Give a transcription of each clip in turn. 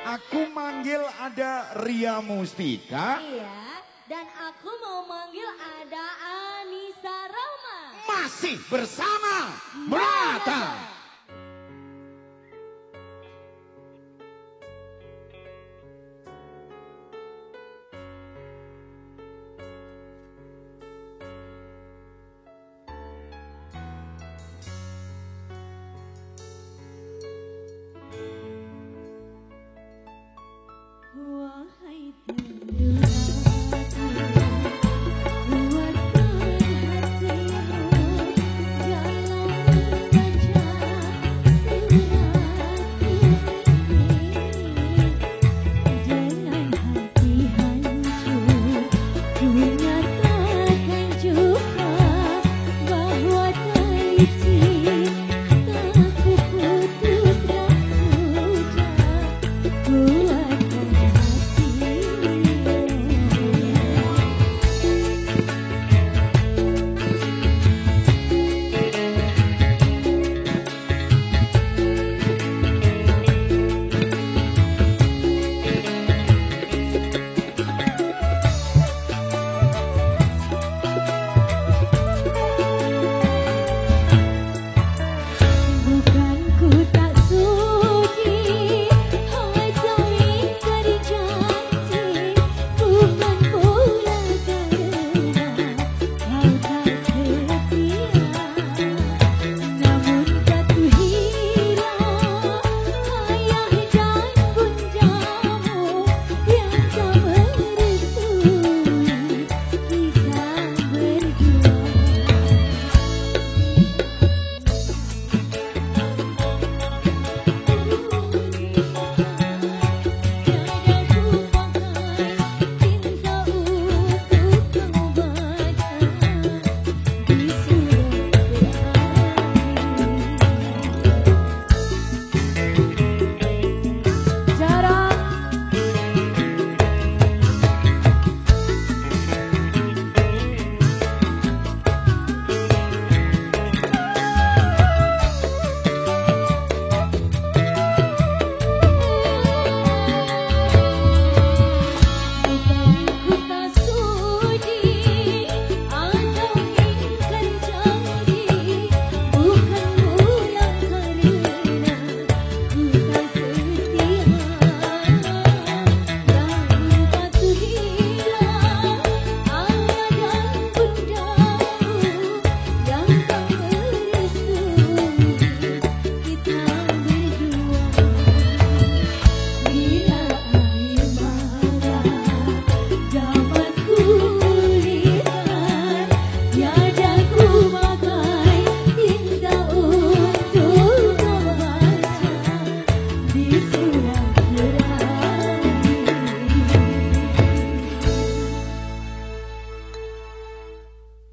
Aku manggil ada Ria Mustika. Iya, dan aku mau manggil ada Anissa Roma. Masih bersama Mata.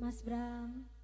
Mas Bram.